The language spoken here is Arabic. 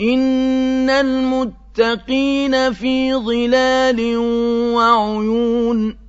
إِنَّ الْمُتَّقِينَ فِي ظِلَالٍ وَعُيُونٍ